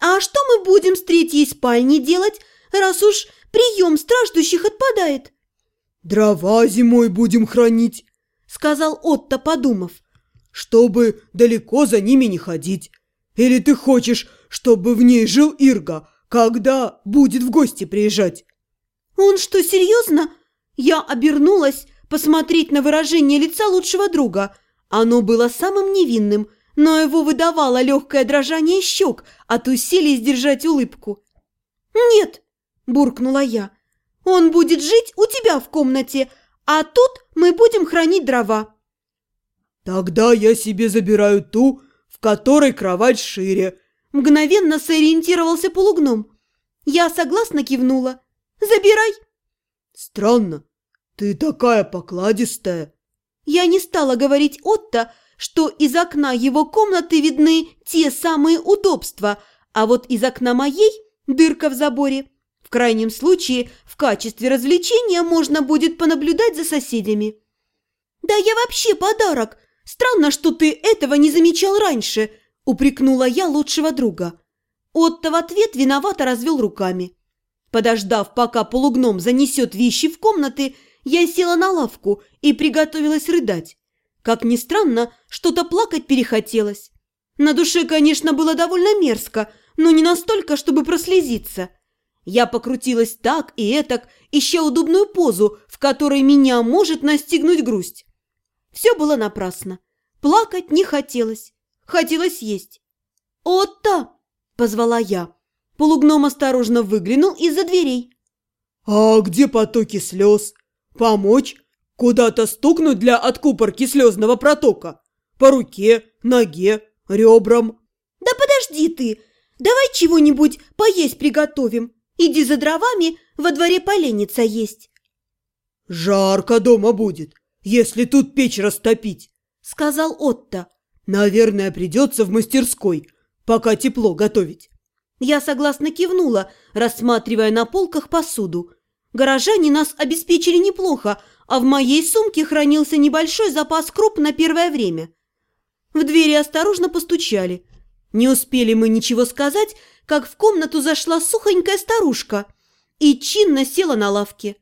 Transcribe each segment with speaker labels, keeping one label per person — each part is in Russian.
Speaker 1: А что мы будем с третьей спальни делать, раз уж прием страждущих отпадает?»
Speaker 2: «Дрова зимой будем хранить», –
Speaker 1: сказал Отто, подумав.
Speaker 2: «Чтобы далеко за ними не ходить. Или ты хочешь, чтобы в ней жил Ирга, когда будет в гости приезжать?»
Speaker 1: «Он что, серьезно?» Я обернулась посмотреть на выражение лица лучшего друга. Оно было самым невинным, но его выдавало легкое дрожание щек от усилий сдержать улыбку. «Нет!» – буркнула я. «Он будет жить у тебя в комнате, а тут мы будем хранить дрова».
Speaker 2: «Тогда я себе забираю ту, в которой кровать шире», –
Speaker 1: мгновенно сориентировался полугном. Я согласно кивнула. «Забирай!»
Speaker 2: «Странно, ты такая покладистая!»
Speaker 1: Я не стала говорить Отто, что из окна его комнаты видны те самые удобства, а вот из окна моей – дырка в заборе. В крайнем случае, в качестве развлечения можно будет понаблюдать за соседями. «Да я вообще подарок! Странно, что ты этого не замечал раньше!» – упрекнула я лучшего друга. Отто в ответ виновато развел руками. Подождав, пока полугном занесет вещи в комнаты, я села на лавку и приготовилась рыдать. Как ни странно, что-то плакать перехотелось. На душе, конечно, было довольно мерзко, но не настолько, чтобы прослезиться. Я покрутилась так и этак, ища удобную позу, в которой меня может настигнуть грусть. Все было напрасно. Плакать не хотелось. Хотелось есть. «Отто!» – позвала я. Полугном осторожно выглянул из-за дверей.
Speaker 2: «А где потоки слез? Помочь? Куда-то стукнуть для откупорки слезного протока? По руке, ноге, ребрам?»
Speaker 1: «Да подожди ты! Давай чего-нибудь поесть приготовим. Иди за дровами, во дворе поленница есть».
Speaker 2: «Жарко дома будет, если тут печь растопить», — сказал Отто. «Наверное, придется в мастерской, пока тепло готовить».
Speaker 1: Я согласно кивнула, рассматривая на полках посуду. Горожане нас обеспечили неплохо, а в моей сумке хранился небольшой запас круп на первое время. В двери осторожно постучали. Не успели мы ничего сказать, как в комнату зашла сухонькая старушка и чинно села на лавке.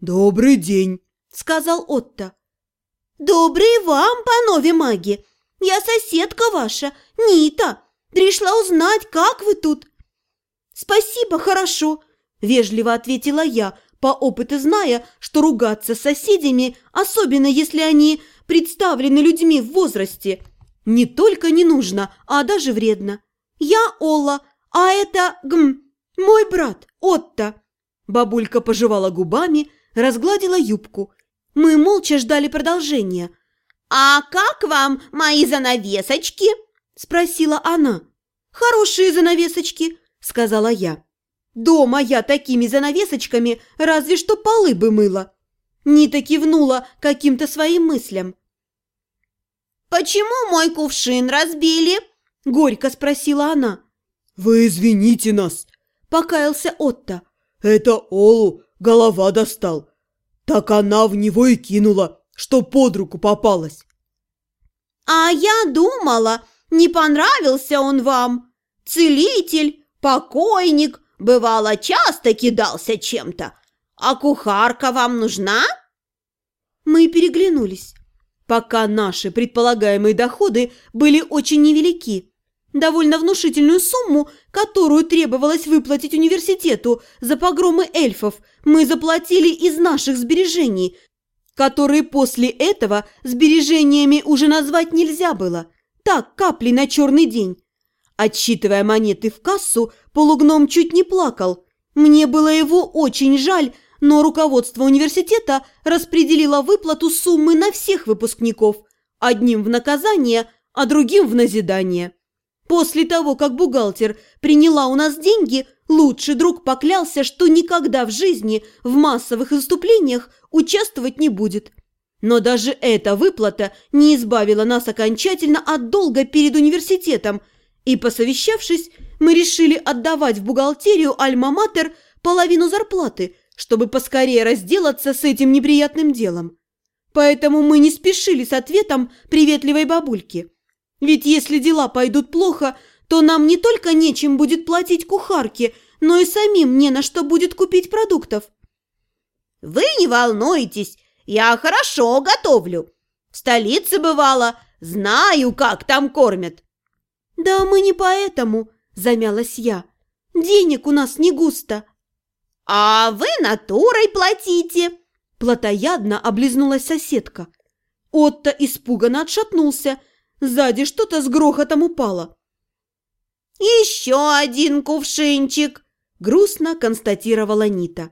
Speaker 2: «Добрый день», —
Speaker 1: сказал Отто. «Добрый вам, панове маги! Я соседка ваша, Нита!» Пришла узнать, как вы тут». «Спасибо, хорошо», – вежливо ответила я, по опыту зная, что ругаться с соседями, особенно если они представлены людьми в возрасте, не только не нужно, а даже вредно. «Я Олла, а это, гм, мой брат Отто». Бабулька пожевала губами, разгладила юбку. Мы молча ждали продолжения. «А как вам мои занавесочки?» – спросила она. «Хорошие занавесочки», – сказала я. «Дома я такими занавесочками разве что полы бы мыла». Нита кивнула каким-то своим мыслям.
Speaker 3: «Почему мой кувшин разбили?»
Speaker 1: – горько спросила она.
Speaker 2: «Вы извините нас», – покаялся Отто. «Это Олу голова достал. Так она в него и кинула, что под руку попалась».
Speaker 3: «А я думала, не понравился он вам. Целитель, покойник, бывало, часто кидался чем-то. А кухарка вам нужна?»
Speaker 1: Мы переглянулись. Пока наши предполагаемые доходы были очень невелики. Довольно внушительную сумму, которую требовалось выплатить университету за погромы эльфов, мы заплатили из наших сбережений, которые после этого сбережениями уже назвать нельзя было. Так, капли на черный день. Отсчитывая монеты в кассу, полугном чуть не плакал. Мне было его очень жаль, но руководство университета распределило выплату суммы на всех выпускников, одним в наказание, а другим в назидание. После того, как бухгалтер приняла у нас деньги, лучший друг поклялся, что никогда в жизни в массовых выступлениях участвовать не будет. Но даже эта выплата не избавила нас окончательно от долга перед университетом, и, посовещавшись, мы решили отдавать в бухгалтерию «Альма-Матер» половину зарплаты, чтобы поскорее разделаться с этим неприятным делом. Поэтому мы не спешили с ответом приветливой бабульки. Ведь если дела пойдут плохо, то нам не только нечем будет платить кухарке, но и самим не на что будет купить продуктов.
Speaker 3: Вы не волнуйтесь, я хорошо готовлю. В столице бывало, знаю, как там кормят.
Speaker 1: Да мы не поэтому, замялась я. Денег у нас не густо.
Speaker 3: А вы натурой платите.
Speaker 1: Платоядно облизнулась соседка. Отто испуганно отшатнулся. Сзади что-то с грохотом упало.
Speaker 3: «Еще один кувшинчик!» – грустно констатировала Нита.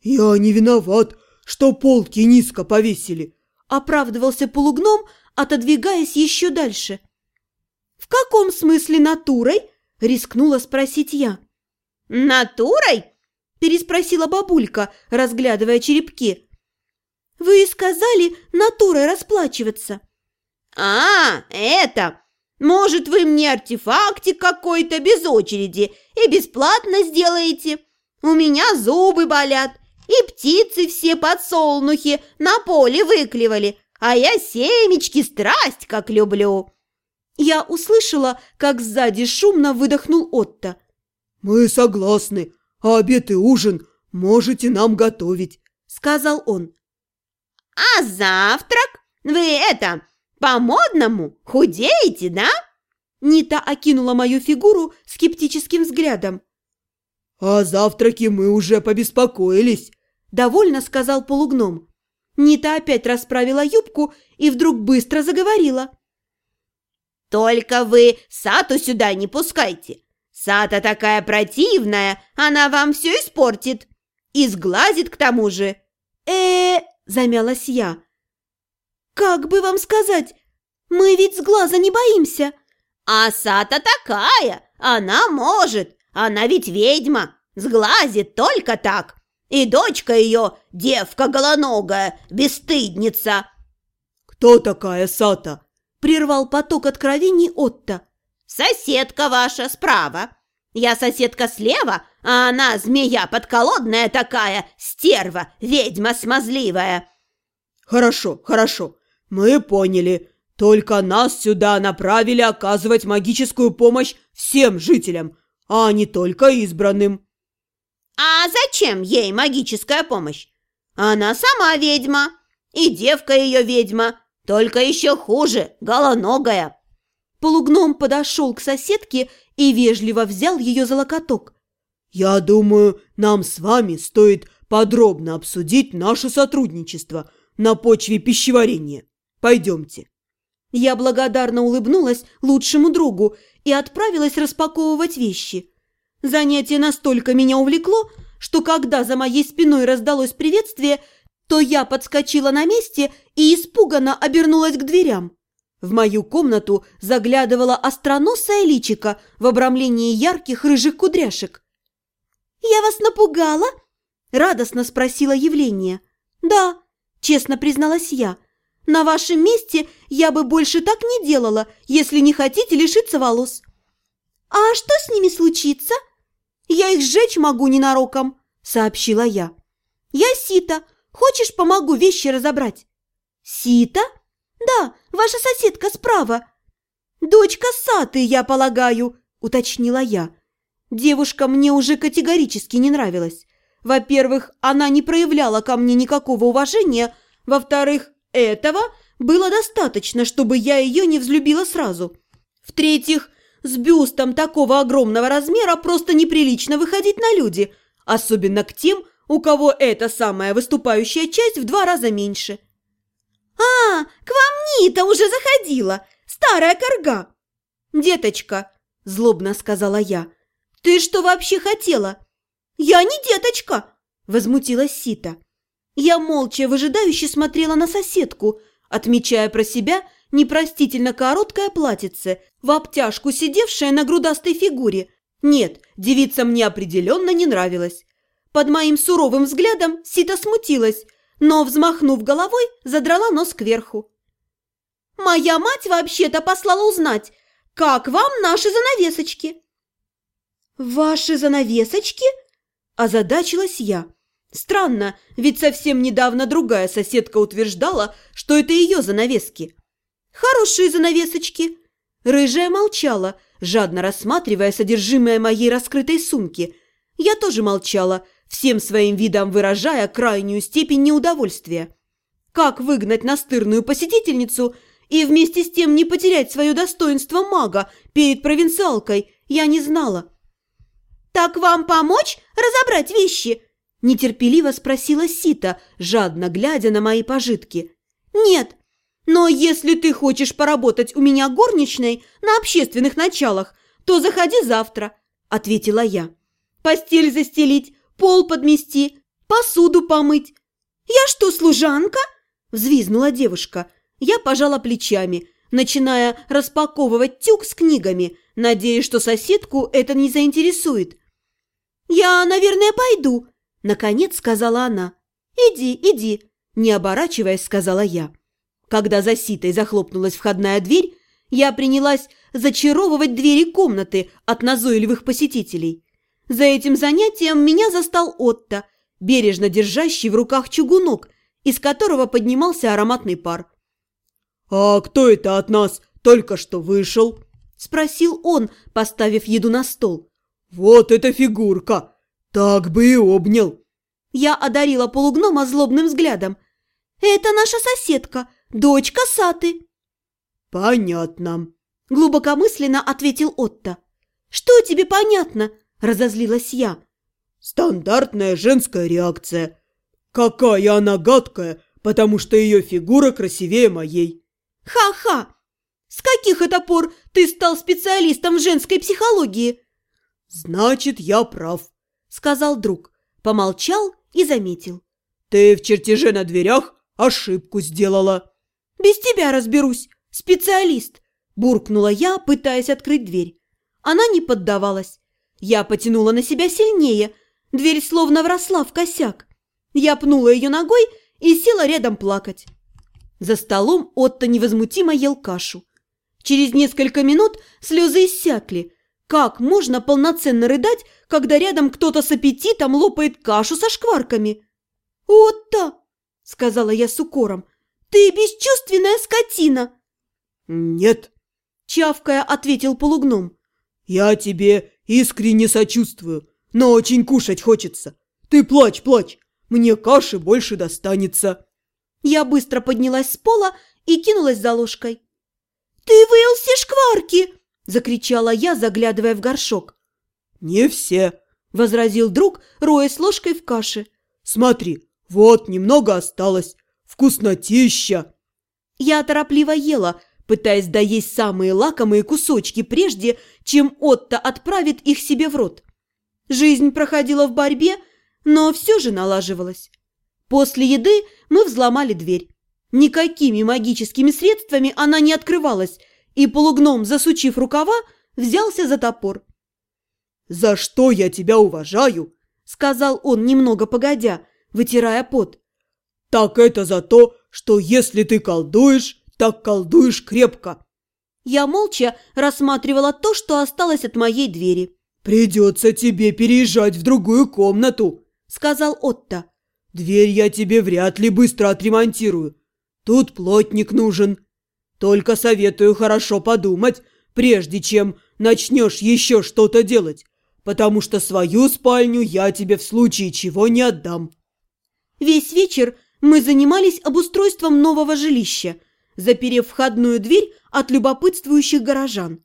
Speaker 2: «Я не виноват, что полки низко повесили», –
Speaker 1: оправдывался полугном, отодвигаясь еще дальше. «В каком смысле натурой?» – рискнула спросить я.
Speaker 3: «Натурой?»
Speaker 1: – переспросила бабулька, разглядывая черепки. «Вы сказали натурой расплачиваться».
Speaker 3: «А, это! Может, вы мне артефактик какой-то без очереди и бесплатно сделаете? У меня зубы болят, и птицы все подсолнухи на поле выклевали, а я семечки страсть как люблю».
Speaker 1: Я услышала, как сзади шумно выдохнул Отто.
Speaker 2: «Мы согласны, а обед и ужин можете нам готовить», — сказал он.
Speaker 3: «А завтрак? Вы это, по-модному худеете, да?»
Speaker 1: Нита окинула мою фигуру скептическим взглядом.
Speaker 2: «О завтраке мы уже побеспокоились», –
Speaker 1: довольно сказал полугном. Нита опять расправила юбку и вдруг быстро заговорила.
Speaker 3: «Только вы Сату сюда не пускайте. Сата такая противная, она вам все испортит. И сглазит к тому же».
Speaker 1: «Э-э-э», замялась я. «Как бы вам сказать? Мы ведь с глаза не боимся!»
Speaker 3: «А Сата такая! Она может! Она ведь ведьма! Сглазит только так! И дочка ее, девка голоногая, бесстыдница!»
Speaker 2: «Кто такая Сата?»
Speaker 1: – прервал поток откровений Отто.
Speaker 3: «Соседка ваша справа. Я соседка слева, а она змея подколодная такая, стерва, ведьма смазливая».
Speaker 2: «Хорошо, хорошо. «Мы поняли. Только нас сюда направили оказывать магическую помощь всем жителям, а не только избранным».
Speaker 3: «А зачем ей магическая помощь? Она сама ведьма, и девка ее ведьма, только еще хуже, голоногая».
Speaker 1: Полугном подошел к соседке и вежливо взял ее за локоток.
Speaker 2: «Я думаю, нам с вами стоит подробно обсудить наше сотрудничество на почве пищеварения. Пойдемте».
Speaker 1: Я благодарно улыбнулась лучшему другу и отправилась распаковывать вещи. Занятие настолько меня увлекло, что когда за моей спиной раздалось приветствие, то я подскочила на месте и испуганно обернулась к дверям. В мою комнату заглядывала остроносая личика в обрамлении ярких рыжих кудряшек. «Я вас напугала?» – радостно спросила явление. «Да», – честно призналась я – на вашем месте я бы больше так не делала, если не хотите лишиться волос. А что с ними случится? Я их сжечь могу ненароком, сообщила я. Я Сита. Хочешь, помогу вещи разобрать? Сита? Да, ваша соседка справа. Дочка Саты, я полагаю, уточнила я. Девушка мне уже категорически не нравилась. Во-первых, она не проявляла ко мне никакого уважения. Во-вторых, этого было достаточно, чтобы я ее не взлюбила сразу. В-третьих, с бюстом такого огромного размера просто неприлично выходить на люди, особенно к тем, у кого эта самая выступающая часть в два раза меньше. «А, к вам Нита уже заходила, старая корга!» «Деточка», – злобно сказала я, – «ты что вообще хотела?» «Я не деточка!» – возмутилась Сита. Я молча выжидающе смотрела на соседку, отмечая про себя непростительно короткое платьице, в обтяжку сидевшее на грудастой фигуре. Нет, девица мне определенно не нравилась. Под моим суровым взглядом Сита смутилась, но, взмахнув головой, задрала нос кверху. «Моя мать вообще-то послала узнать, как вам наши занавесочки?» «Ваши занавесочки?» – озадачилась я. Странно, ведь совсем недавно другая соседка утверждала, что это ее занавески. Хорошие занавесочки. Рыжая молчала, жадно рассматривая содержимое моей раскрытой сумки. Я тоже молчала, всем своим видом выражая крайнюю степень неудовольствия. Как выгнать настырную посетительницу и вместе с тем не потерять свое достоинство мага перед провинциалкой, я не знала.
Speaker 3: «Так вам помочь разобрать вещи?»
Speaker 1: – нетерпеливо спросила Сита, жадно глядя на мои пожитки.
Speaker 3: «Нет,
Speaker 1: но если ты хочешь поработать у меня горничной на общественных началах, то заходи завтра», – ответила я. «Постель застелить, пол подмести, посуду помыть».
Speaker 3: «Я что, служанка?»
Speaker 1: – взвизнула девушка. Я пожала плечами, начиная распаковывать тюк с книгами, надеясь, что соседку это не заинтересует.
Speaker 3: «Я, наверное, пойду», –
Speaker 1: наконец сказала она.
Speaker 3: «Иди, иди», –
Speaker 1: не оборачиваясь, сказала я. Когда за ситой захлопнулась входная дверь, я принялась зачаровывать двери комнаты от назойливых посетителей. За этим занятием меня застал Отто, бережно держащий в руках чугунок, из которого поднимался ароматный пар.
Speaker 2: «А кто это от нас только что вышел?»
Speaker 1: – спросил он, поставив еду на стол.
Speaker 2: «Вот эта фигурка! Так бы и обнял!»
Speaker 1: Я одарила полугнома злобным взглядом. «Это наша соседка, дочка Саты».
Speaker 2: «Понятно», –
Speaker 1: глубокомысленно ответил Отто. «Что тебе понятно?» – разозлилась я.
Speaker 2: «Стандартная женская реакция. Какая она гадкая, потому что ее фигура красивее моей».
Speaker 1: «Ха-ха! С каких это пор ты стал специалистом в женской психологии?»
Speaker 2: «Значит, я прав», –
Speaker 1: сказал друг. Помолчал и заметил.
Speaker 2: «Ты в чертеже на дверях ошибку сделала».
Speaker 1: «Без тебя разберусь, специалист», – буркнула я, пытаясь открыть дверь. Она не поддавалась. Я потянула на себя сильнее. Дверь словно вросла в косяк. Я пнула ее ногой и села рядом плакать. За столом Отто невозмутимо ел кашу. Через несколько минут слезы иссякли. Как можно полноценно рыдать, когда рядом кто-то с аппетитом лопает кашу со шкварками? «Отто!» – сказала я с укором. «Ты бесчувственная скотина!»
Speaker 2: «Нет!»
Speaker 1: – чавкая ответил полугном.
Speaker 2: «Я тебе искренне сочувствую, но очень кушать хочется. Ты плачь, плачь, мне каши больше достанется».
Speaker 1: Я быстро поднялась с пола и кинулась за ложкой.
Speaker 3: «Ты выел все шкварки!»
Speaker 1: – закричала я, заглядывая в горшок.
Speaker 2: «Не все!»
Speaker 1: – возразил друг, роясь ложкой в каше.
Speaker 2: «Смотри, вот немного осталось. Вкуснотища!»
Speaker 1: Я торопливо ела, пытаясь доесть самые лакомые кусочки, прежде чем Отто отправит их себе в рот. Жизнь проходила в борьбе, но все же налаживалась. После еды мы взломали дверь. Никакими магическими средствами она не открывалась, и полугном, засучив рукава, взялся за топор.
Speaker 2: «За что я тебя уважаю?»
Speaker 1: – сказал он немного погодя, вытирая пот.
Speaker 2: «Так это за то, что если ты колдуешь, так колдуешь крепко».
Speaker 1: Я молча рассматривала то, что осталось от моей двери.
Speaker 2: «Придется тебе переезжать в другую комнату», – сказал Отто. Дверь я тебе вряд ли быстро отремонтирую. Тут плотник нужен. Только советую хорошо подумать, прежде чем начнешь еще что-то делать, потому что свою спальню я тебе в случае чего не отдам».
Speaker 1: Весь вечер мы занимались обустройством нового жилища, заперев входную дверь от любопытствующих горожан.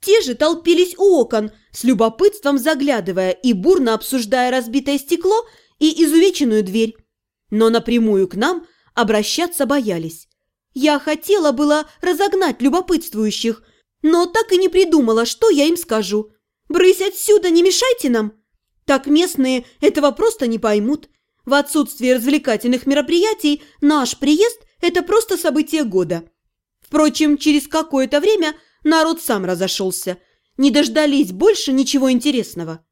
Speaker 1: Те же толпились у окон, с любопытством заглядывая и бурно обсуждая разбитое стекло и изувеченную дверь. Но напрямую к нам обращаться боялись. Я хотела было разогнать любопытствующих, но так и не придумала, что я им скажу. «Брысь отсюда, не мешайте нам!» Так местные этого просто не поймут. В отсутствие развлекательных мероприятий наш приезд – это просто событие года. Впрочем, через какое-то время народ сам разошелся. Не дождались больше ничего интересного.